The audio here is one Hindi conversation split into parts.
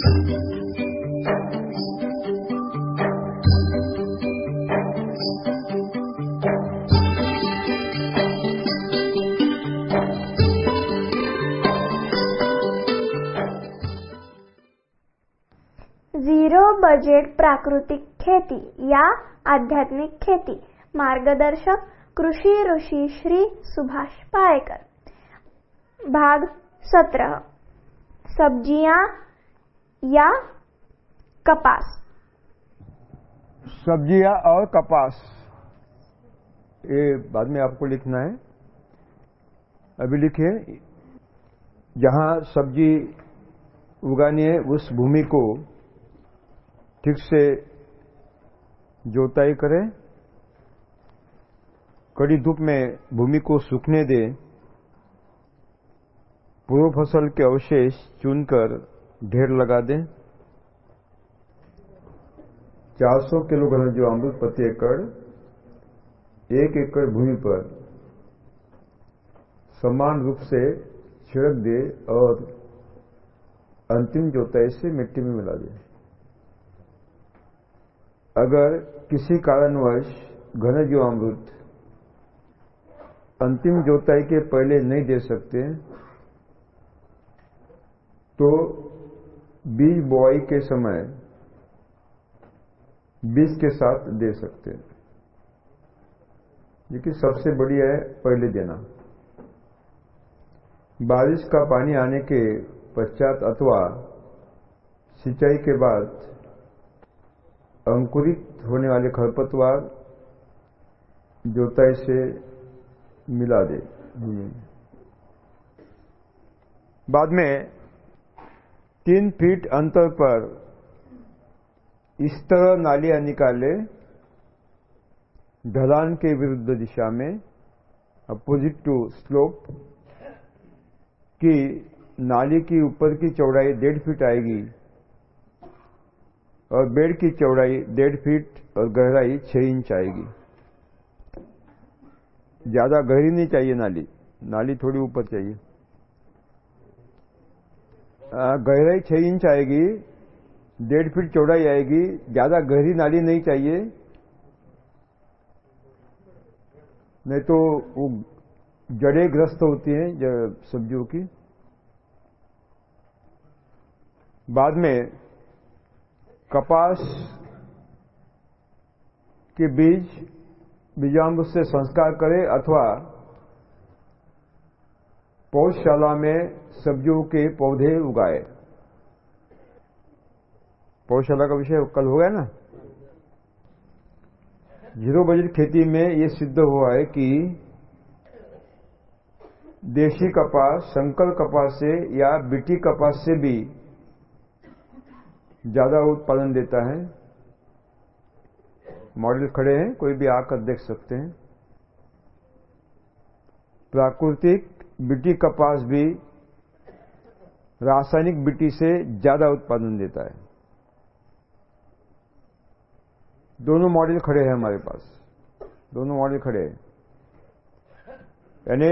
झिरो बजेट प्राकृतिक खेती या आध्यात्मिक खेती. मार्गदर्शक कृषी ऋषी श्री सुभाष पाळेकर भाग सत्रह सब्ज़ियाँ या कपास? सब्ज़ियाँ और कपास। ये बाद में आपको लिखना है। अभी लिखिए जहाँ सब्ज़ी उगानी है, उस भूमि को ठीक से जोताई करें। कड़ी धूप में भूमि को सूखने दें। पूर्व फ़सल के अवशेष चुनकर ढेर लगा दें। 400 किलो घन जो अमृत प्रति एकड़, एक एकड़ भूमि पर समान रूप से छिड़क दे और अंतिम जोताई से मिट्टी में मिला दे। अगर किसी कारणवश घन जीव अमृत अंतिम जोताई के पहले नहीं दे सकते तो बीज बोआई के समय बीज के साथ दे सकते हैं। लेकिन सबसे बढ़िया है पहले देना। बारिश का पानी आने के पश्चात अथवा सिंचाई के बाद अंकुरित होने वाले खरपतवार जोताई से मिला दे। बाद में तीन फीट अंतर पर इस तरह नालियाँ निकाले, ढलान के विरुद्ध दिशा में अपोजिट टू स्लोप की नाली की ऊपर की चौड़ाई डेढ़ फीट आएगी और बेड की चौड़ाई डेढ़ फीट और गहराई छह इंच आएगी। ज़्यादा गहरी नहीं चाहिए नाली नाली थोड़ी ऊपर चाहिए। गहराई छह इंच आएगी, डेढ़ फीट चौड़ाई आएगी, ज़्यादा गहरी नाली नहीं चाहिए। नहीं तो वो जड़े ग्रस्त होती हैं सब्जियों की। बाद में कपास के बीज बीजामृत से संस्कार करें अथवा पौधशाला में सब्जियों के पौधे उगाए। पौधशाला का विषय कल हो गया ना? ज़ीरो बजट खेती में ये सिद्ध हुआ है कि देशी कपास संकल कपास से या बीटी कपास से भी ज़्यादा उत्पादन देता है। मॉडल खड़े हैं, कोई भी आकर देख सकते हैं। प्राकृतिक बीटी कपास भी रासायनिक बीटी से ज़्यादा उत्पादन देता है। दोनों मॉडल खड़े हैं हमारे पास। दोनों मॉडल खड़े हैं। यानी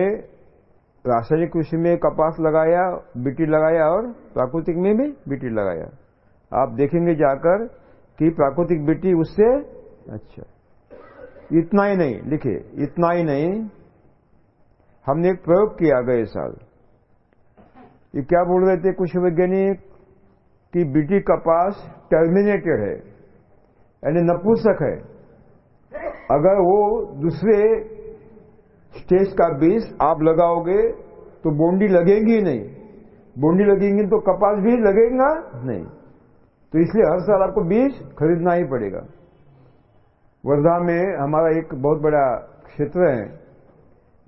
रासायनिक कृषि में कपास लगाया, बीटी लगाया और प्राकृतिक में भी बीटी लगाया। आप देखेंगे जाकर कि प्राकृतिक बीटी उससे अच्छा इतना ही नहीं लिखे इतना ही नहीं हमने एक प्रयोग किया गए साल। ये क्या बोल रहे थे कुछ वैज्ञानिक? कि बीटी कपास टर्मिनेटेड है, यानी नपुंसक है। अगर वो दूसरे स्टेज का बीज आप लगाओगे तो बोंडी लगेगी नहीं। बोंडी लगेंगी तो कपास भी लगेगा नहीं। तो इसलिए हर साल आपको बीज खरीदना ही पड़ेगा। वर्धा में हमारा एक बहुत बड़ा क्षेत्र है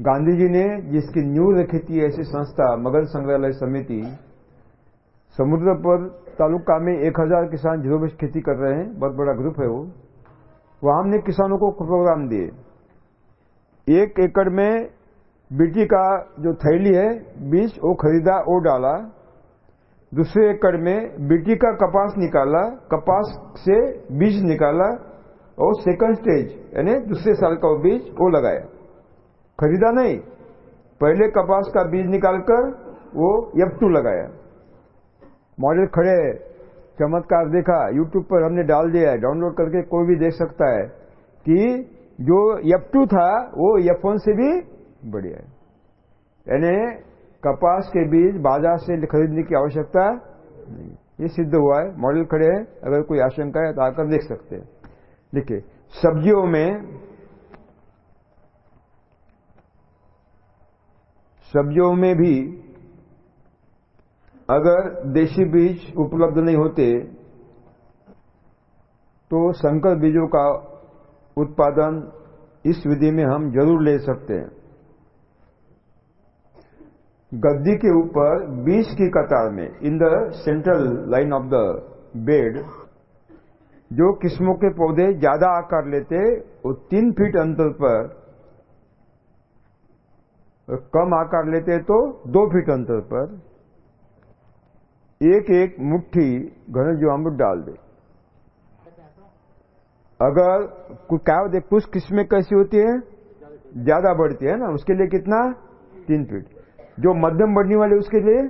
गांधी जी ने जिसकी न्यू रखी थी ऐसी संस्था, मगध संग्रहालय समिति, समुद्र पर तालुका में एक हज़ार किसान ज़ीरो बेस्ट खेती कर रहे हैं, बहुत बड़ा ग्रुप है वो। वहाँ हमने किसानों को प्रोग्राम दिए। एक एकड़ में बीटी का जो थैली है, बीज वो खरीदा, वो डाला। दूसरे एकड़ में बीटी का कपास निकाला, कपास से बीज निकाला और सेकंड स्टेज यानी दूसरे साल का वो बीज वो लगाया। खरीदा नहीं। पहले कपास का बीज निकालकर वो एफ़ टू लगाया। मॉडल खड़े चमत्कार देखा। यूट्यूब पर हमने डाल दिया है। डाउनलोड करके कोई भी देख सकता है कि जो F2 था, वो F1 से भी बढ़िया है। यानी कपास के बीज बाज़ार से खरीदने की आवश्यकता नहीं ये सिद्ध हुआ है। मॉडल खड़े हैं। अगर कोई आशंका है तो आकर देख सकते हैं। देखिए, सब्जियों में सब्जियों में भी अगर देशी बीज उपलब्ध नहीं होते तो संकर बीजों का उत्पादन इस विधि में हम ज़रूर ले सकते हैं। गद्दी के ऊपर बीज की कतार में in the central line of the bed जो किस्मों के पौधे ज़्यादा आकार लेते, वो तीन फीट अंतर पर कम आकार लेते तो दो फीट अंतर पर एक एक मुट्ठी घन जीवामृत डाल दे। अगर क्या होते कुछ किस्में कैसी होती है? ज़्यादा बढ़ती है ना, उसके लिए कितना? तीन फीट। जो मध्यम बढ़ने वाले, उसके लिए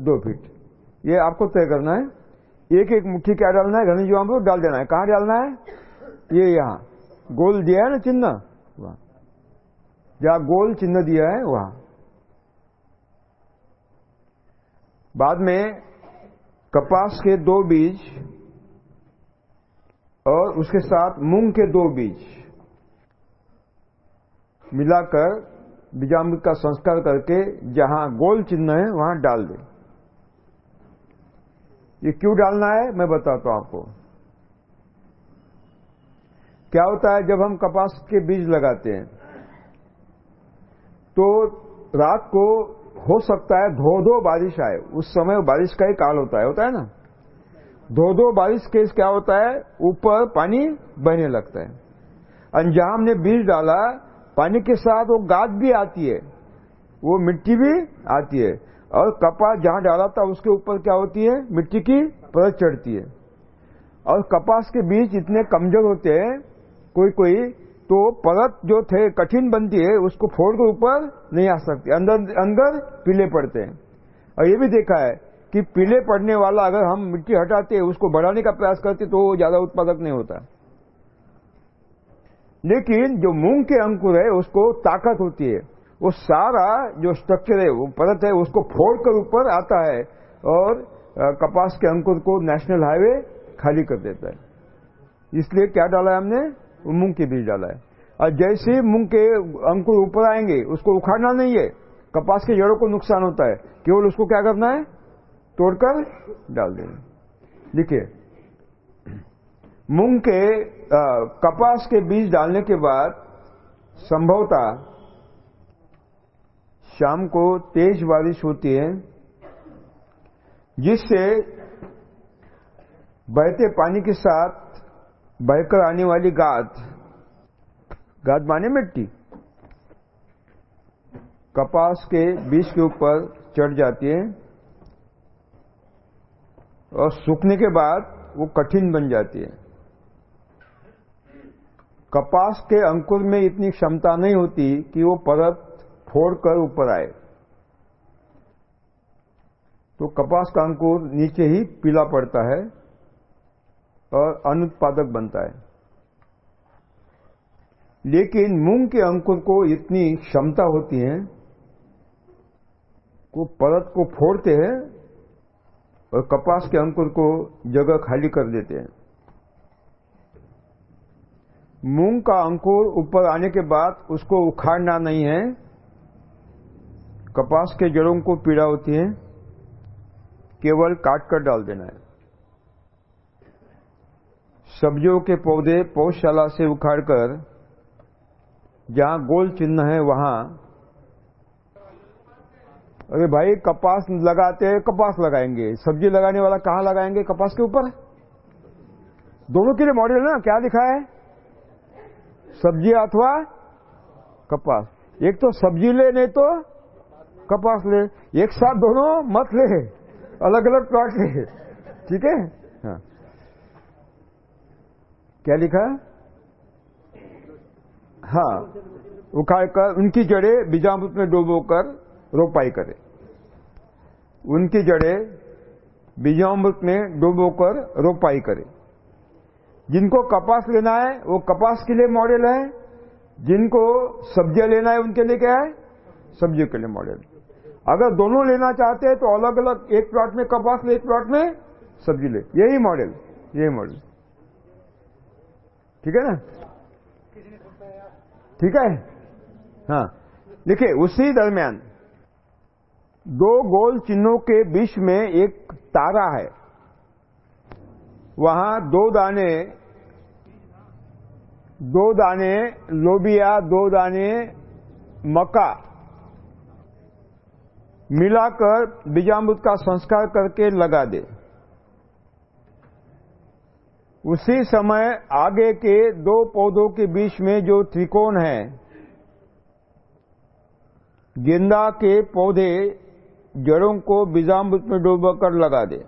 दो फीट। ये आपको तय करना है। एक एक मुट्ठी क्या डालना है? घनी जीवामृत डाल देना है। कहाँ डालना है? ये यहाँ। गोल दिया है ना, चिन्ह? जहाँ गोल चिन्ह दिया है, वहाँ। बाद में कपास के दो बीज और उसके साथ मूंग के दो बीज मिलाकर बीजामृत का संस्कार करके जहाँ गोल चिन्ह है, वहाँ डाल दें। ये क्यों डालना है, मैं बताता हूँ आपको। क्या होता है जब हम कपास के बीज लगाते हैं? तो रात को हो सकता है धो धो बारिश आए। उस समय बारिश का ही काल होता है होता है ना? धो धो बारिश के क्या होता है? ऊपर पानी बहने लगता है। अंजाम ने बीज डाला, पानी के साथ वो गाद भी आती है, वो मिट्टी भी आती है। और कपास जहाँ डाला था, उसके ऊपर क्या होती है? मिट्टी की परत चढ़ती है। और कपास के बीज इतने कमज़ोर होते हैं, कोई कोई तो परत जो थे, कठिन बनती है, उसको फोड़ कर ऊपर नहीं आ सकती। अंदर अंदर पीले पड़ते हैं। और ये भी देखा है कि पीले पड़ने वाला अगर हम मिट्टी हटाते उसको बढ़ाने का प्रयास करते तो वो ज़्यादा उत्पादक नहीं होता। लेकिन जो मूंग के अंकुर है, उसको ताकत होती है। वो सारा जो स्ट्रक्चर है, वो परत है, उसको फोड़कर ऊपर आता है और कपास के अंकुर को नेशनल हाईवे खाली कर देता है। इसलिए क्या डाला है हमने? मूंग के बीज डाला है। और जैसे ही मूंग के अंकुर ऊपर आएँगे उसको उखाड़ना नहीं है। कपास के जड़ों को नुकसान होता है। केवल उसको क्या करना है? तोड़कर डाल देना। देखिए मूंग के आ, कपास के बीज डालने के बाद संभवतः शाम को तेज बारिश होती है जिससे बहते पानी के साथ बहकर आने वाली गाद। गाद माने मिट्टी। कपास के बीज के ऊपर चढ़ जाती है और सूखने के बाद वो कठिन बन जाती है। कपास के अंकुर में इतनी क्षमता नहीं होती कि वो परत फोड़कर ऊपर आए। तो कपास का अंकुर नीचे ही पीला पड़ता है। और अनुत्पादक बनता है। लेकिन मूंग के अंकुर को इतनी क्षमता होती है को परत को फोड़ते हैं और कपास के अंकुर को जगह खाली कर देते हैं। मूंग का अंकुर ऊपर आने के बाद उसको उखाड़ना नहीं है। कपास के जड़ों को पीड़ा होती है। केवल काट कर डाल देना है। सब्जियों के पौधे पौधशाला से उखाड़कर, जहाँ गोल चिन्ह है, वहाँ। अरे भाई, कपास लगाते हैं, कपास लगाएँगे। सब्ज़ी लगाने वाला कहाँ लगाएँगे? कपास के ऊपर? दोनों के लिए मॉडल ना? क्या लिखा है? सब्ज़ी अथवा कपास। एक तो सब्ज़ी ले, नहीं तो कपास ले। एक साथ दोनों मत ले। अलग अलग प्लॉट ले ठीक है? हाँ। क्या लिखा? हाँ उखाड़ कर, उनकी जड़े बीजामृत में डुबोकर रोपाई करे। उनकी जड़े बीजामृत में डुबोकर रोपाई करे। जिनको कपास लेना है, वो कपास के लिए मॉडल है। जिनको सब्ज़ियाँ लेना है, उनके लिए क्या है? सब्जियों के लिए मॉडल। अगर दोनों लेना चाहते हैं तो अलग अलग एक प्लॉट में कपास ले एक प्लॉट में सब्ज़ी ले। यही मॉडल यही मॉडल। ठीक है ना? ठीक है? हाँ। देखिए, उसी दरमियान दो गोल चिन्हों के बीच में एक तारा है। वहाँ दो दाने दो दाने लोबिया, दो दाने मक्का मिलाकर बीजामृत का संस्कार करके लगा दे। उसी समय आगे के दो पौधों के बीच में जो त्रिकोण है, गेंदा के पौधे जड़ों को बीजामृत में डूबकर लगा दे।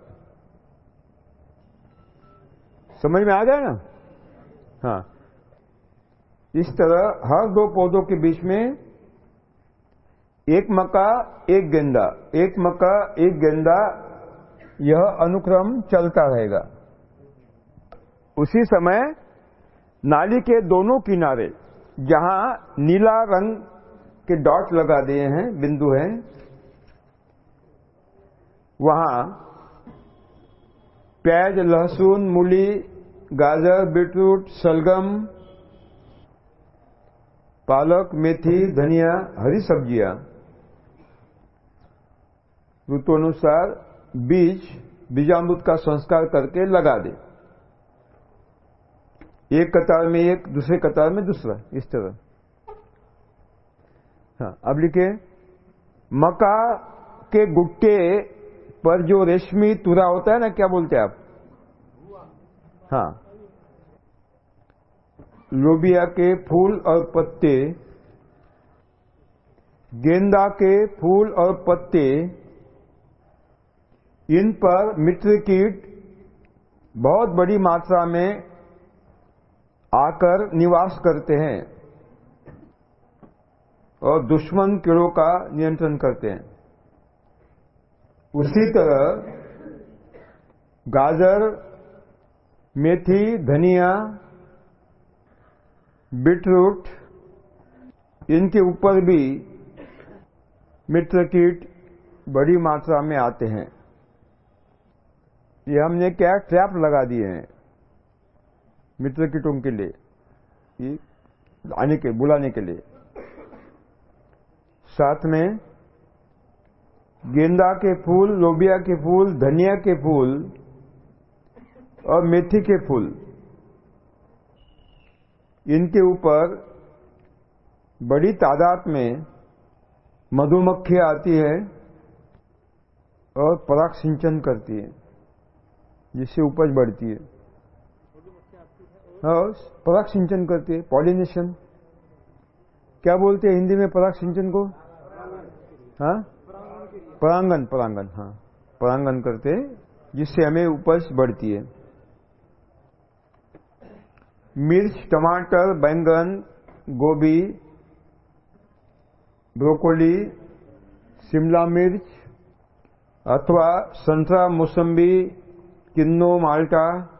समझ में आ गया ना? हाँ। इस तरह हर दो पौधों के बीच में एक मक्का, एक गेंदा। एक मक्का, एक गेंदा, यह अनुक्रम चलता रहेगा। उसी समय नाली के दोनों किनारे, जहाँ नीला रंग के डॉट लगा दिए हैं, बिंदु हैं, वहाँ प्याज, लहसुन, मूली, गाजर, बीटरूट सलगम पालक, मेथी, धनिया, हरी सब्ज़ियाँ। ऋतु अनुसार बीज बीजामृत का संस्कार करके लगा दे। एक कतार में एक, दूसरे कतार में दूसरा, इस तरह। हाँ अब लिखे, मका के गुट्टे पर जो रेशमी तुरा होता है ना, क्या बोलते हैं आप? हाँ। लोबिया के फूल और पत्ते, गेंदा के फूल और पत्ते, इन पर मित्र कीट बहुत बड़ी मात्रा में आकर निवास करते हैं और दुश्मन कीड़ों का नियंत्रण करते हैं। उसी तरह गाजर, मेथी, धनिया, बीटरूट, इनके ऊपर भी मित्र कीट बड़ी मात्रा में आते हैं। ये हमने क्या, ट्रैप लगा दिए हैं? मित्र कीटों के लिए आने के, बुलाने के लिए। साथ में गेंदा के फूल, लोबिया के फूल, धनिया के फूल और मेथी के फूल, इनके ऊपर बड़ी तादाद में मधुमक्खी आती है और पराग सिंचन करती है, जिससे उपज बढ़ती है। पराग सिंचन करती है पॉलिनेशन क्या बोलते हैं हिंदी में पराग सिंचन को? हाँ? परांगन परांगन हाँ। परांगन करते हैं, जिससे हमें उपज बढ़ती है। मिर्च, टमाटर, बैंगन, गोभी, ब्रोकोली, शिमला मिर्च, अथवा संतरा, मौसम्बी, किन्नो, माल्टा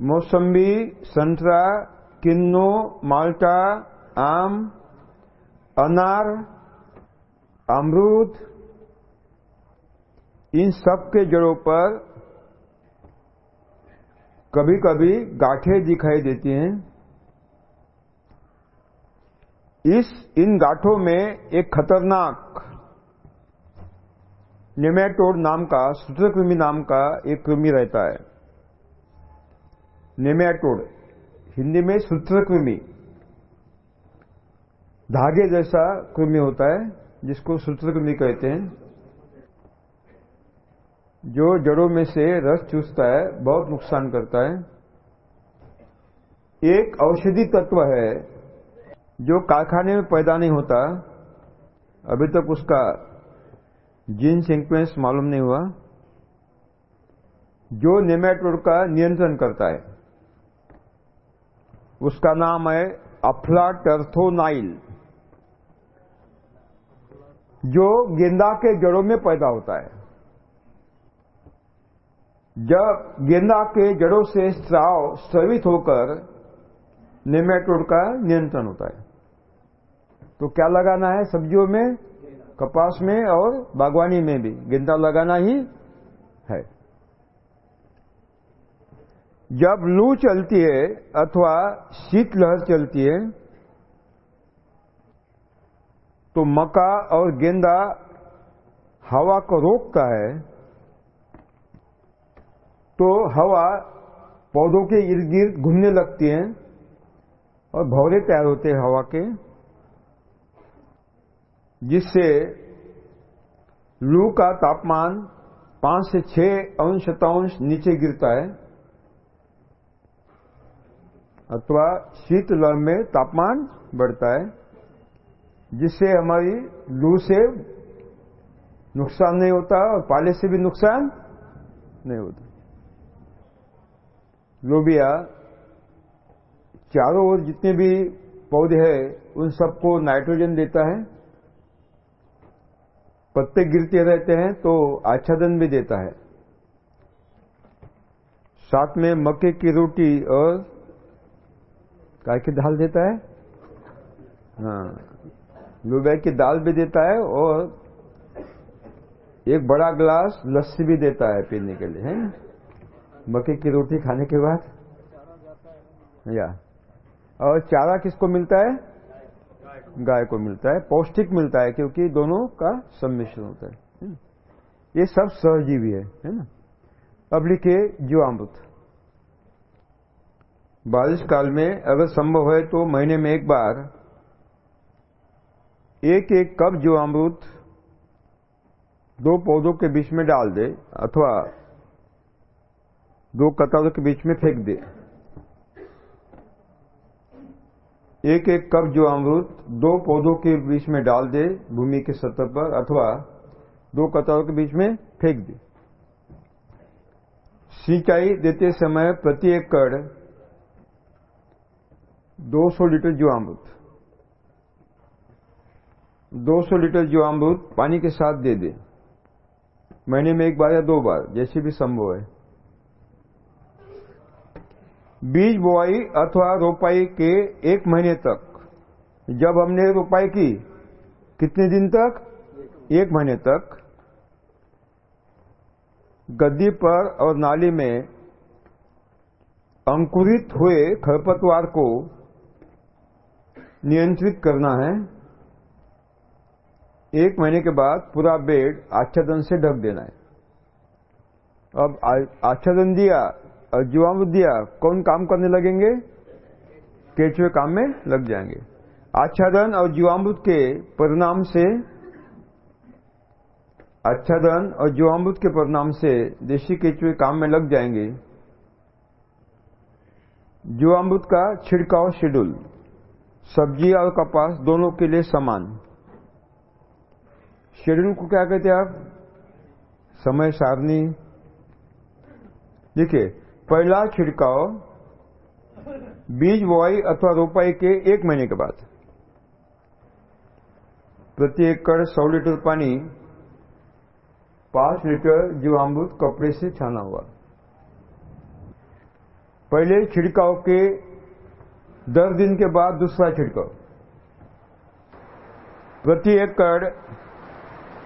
मौसम्बी, संतरा, किन्नो, माल्टा, आम, अनार, अमरूद, इन सब के जड़ों पर कभी कभी गांठें दिखाई देती हैं। इस, इन गांठों में एक खतरनाक नेमेटोड नाम का, सूत्रकृमि नाम का एक कृमि रहता है। नेमेटोड, हिंदी में सूत्रकृमि। धागे जैसा कृमि होता है, जिसको सूत्रकृमि कहते हैं, जो जड़ों में से रस चूसता है, बहुत नुकसान करता है। एक औषधि तत्व है, जो कारखाने में पैदा नहीं होता। अभी तक उसका जीन सीक्वेंस मालूम नहीं हुआ, जो नेमेटोड का नियंत्रण करता है। उसका नाम है अफ्लाटर्थोनाइल, जो गेंदा के जड़ों में पैदा होता है। जब गेंदा के जड़ों से स्राव स्रवित होकर नेमेटोड का नियंत्रण होता है तो क्या लगाना है सब्जियों में? कपास में और बागवानी में भी। गेंदा लगाना ही है। जब लू चलती है अथवा शीतलहर चलती है तो मका और गेंदा हवा को रोकता है तो हवा पौधों के इर्द गिर्द घूमने लगती है और भौरे तैयार होते हैं हवा के, जिससे लू का तापमान पाँच से छह अंश नीचे गिरता है। अथवा शीतलहर में तापमान बढ़ता है, जिससे हमारी लू से नुकसान नहीं होता और पाले से भी नुकसान नहीं होता। लोबिया चारों ओर जितने भी पौधे हैं, उन सबको नाइट्रोजन देता है। पत्ते गिरते रहते हैं तो आच्छादन भी देता है। साथ में मक्के की रोटी और काय की दाल देता है? हाँ। लोबिया की दाल भी देता है और एक बड़ा गिलास लस्सी भी देता है पीने के लिए, है? मक्के की रोटी खाने के बाद? या। और चारा किसको मिलता है? गाय को मिलता है। पौष्टिक मिलता है क्योंकि दोनों का सम्मिश्रण होता है ये सब सहजीवी है है ना? अब लिखिए जीवामृत। बारिश काल में अगर संभव है तो महीने में एक बार। एक एक कप जो अमृत दो पौधों के बीच में डाल दे, अथवा दो कतारों के बीच में फेंक दे। एक एक कप जो अमृत दो पौधों के बीच में डाल दे भूमि के सतह पर, अथवा दो कतारों के बीच में फेंक दे। सिंचाई देते समय प्रति एकड़ 200 लीटर जीवामृत 200 लीटर जीवामृत पानी के साथ दे दे। महीने में एक बार या दो बार, जैसे भी संभव है। बीज बोआई अथवा रोपाई के एक महीने तक। जब हमने रोपाई की, कितने दिन तक? एक महीने तक। गद्दी पर और नाली में अंकुरित हुए खरपतवार को नियंत्रित करना है। एक महीने के बाद पूरा बेड आच्छादन से ढक देना है। अब आच्छादन दिया, और जीवामृत दिया, कौन काम करने लगेंगे? केचुए काम में लग जाएँगे। आच्छादन और जीवामृत के परिणाम से, आच्छादन और जीवामृत के परिणाम से देशी केचुए काम में लग जाएँगे। जीवामृत का छिड़काव शेड्यूल। सब्ज़ी और कपास दोनों के लिए समान। शेड्यूल को क्या कहते हैं आप? समय सारणी। देखिए, पहला छिड़काव बीज बुआई अथवा रोपाई के एक महीने के बाद। प्रति एकड़ सौ लीटर पानी, पाँच लीटर जीवामृत कपड़े से छाना हुआ। पहले छिड़काव के दस दिन के बाद दूसरा छिड़काव। प्रति एकड़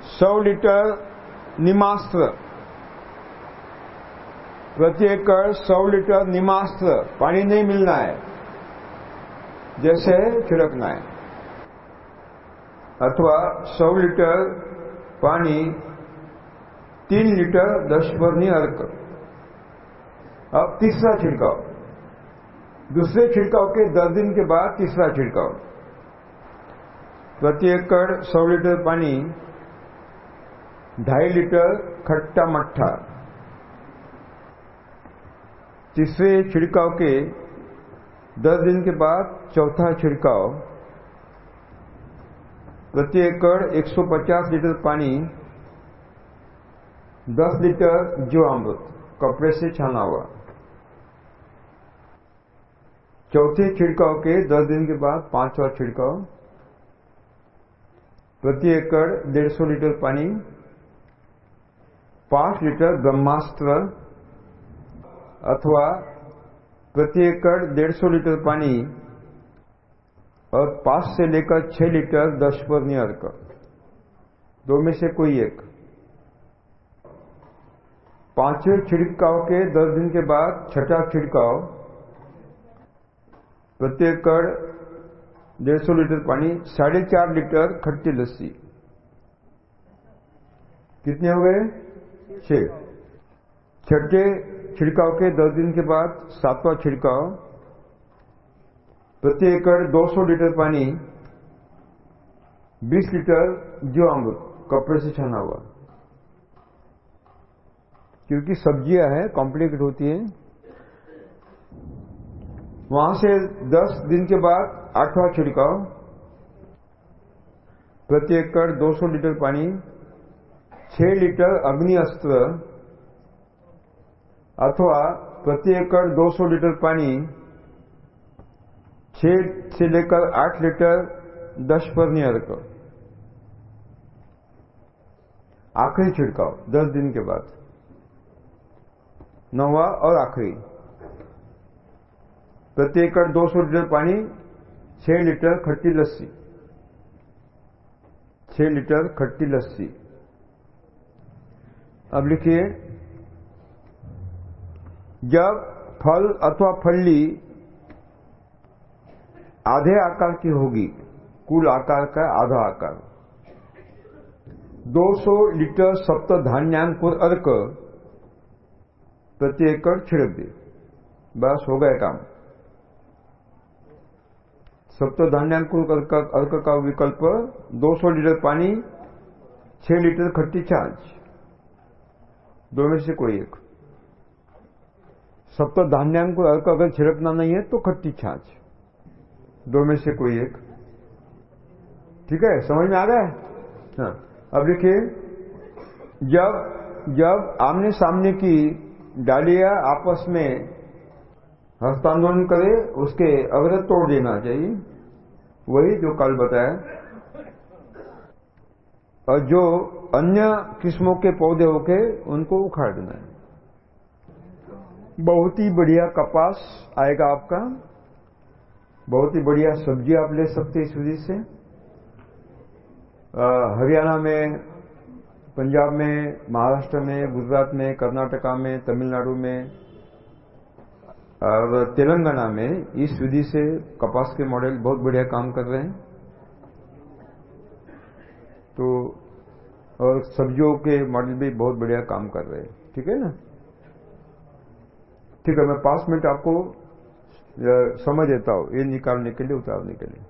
सौ लीटर निमास्त्र। प्रति एकड़ सौ लीटर निमास्त्र। पानी नहीं मिलना है। जैसे छिड़कना है। अथवा सौ लीटर पानी तीन लीटर पर अर्क अब तीसरा छिड़काव। दूसरे छिड़काव के दस दिन के बाद तीसरा छिड़काव। प्रति एकड़ सौ लीटर पानी, ढाई लीटर खट्टा मट्ठा। तीसरे छिड़काव के दस दिन के बाद चौथा छिड़काव। प्रति एकड़ 150 लीटर पानी 10 लीटर जीवामृत, कपड़े से छाना हुआ। चौथे छिड़काव के 10 दिन के बाद पांचवा छिड़काव। प्रति एकड़ डेढ़ सौ लीटर पानी, पाँच लीटर ब्रह्मास्त्र, अथवा प्रति एकड़ डेढ़ सौ लीटर पानी और पाँच से लेकर छह लीटर दस पर नियर्क दो में से कोई एक। पाँचवें छिड़काव के दस दिन के बाद छठा छिड़काव। प्रति एकड़ डेढ़ सौ लीटर पानी, साढ़े चार लीटर खट्टी लस्सी। कितने हो गए? छह। छठे छिड़काव के दस दिन के बाद, सातवां छिड़काव। प्रति एकड़ 200 लीटर पानी 20 लीटर जीवामृत कपड़े से छाना हुआ। क्योंकि सब्ज़ियाँ हैं कॉम्प्लिकेट होती हैं। वहाँ से 10 दिन के बाद आठवां छिड़काव। प्रति एकड़ 200 लीटर पानी 6 लीटर अग्नि अस्त्र अथवा प्रति एकड़ 200 लीटर पानी 6 से लेकर 8 लीटर 10 पर नियर्क आखिरी छिड़काव 10 दिन के बाद। नौवा और आखिरी। प्रति एकड़ 200 लीटर पानी 6 लीटर खट्टी लस्सी। 6 लीटर खट्टी लस्सी। अब लिखिए, जब फल अथवा फल्ली आधे आकार की होगी, कुल आकार का आधा आकार। 200 लीटर सप्त धान्यांकुर अर्क प्रति एकड़ छिड़क दे। बस हो गया काम। सप्त धान्यांकुर अर्क का विकल्प 200 लीटर पानी 6 लीटर खट्टी छाछ दो में से कोई एक। सप्त धान्यांकुर अर्क अगर छिड़कना नहीं है तो खट्टी छाछ दो में से कोई एक। ठीक है? समझ में आ गया हाँ? अब देखिए, जब जब आमने सामने की डालिया आपस में हस्तांदोलन करे, उसके अग्र तोड़ देना चाहिए। वही जो कल बताया। और जो अन्य किस्मों के पौधे होके उनको उखाड़ देना है। बहुत ही बढ़िया कपास आएगा आपका। बहुत ही बढ़िया सब्ज़ी आप ले सकते इस विधि से। हरियाणा में, पंजाब में, महाराष्ट्र में, गुजरात में, कर्नाटका में, तमिलनाडु में और तेलंगाना में इस विधि से कपास के मॉडल बहुत बढ़िया काम कर रहे हैं। तो और सब्जियों के मॉडल भी बहुत बढ़िया काम कर रहे हैं। ठीक है ना? ठीक है, मैं पाँच मिनट आपको समझ देता हूँ, ये निकालने के लिए, उतारने के लिए।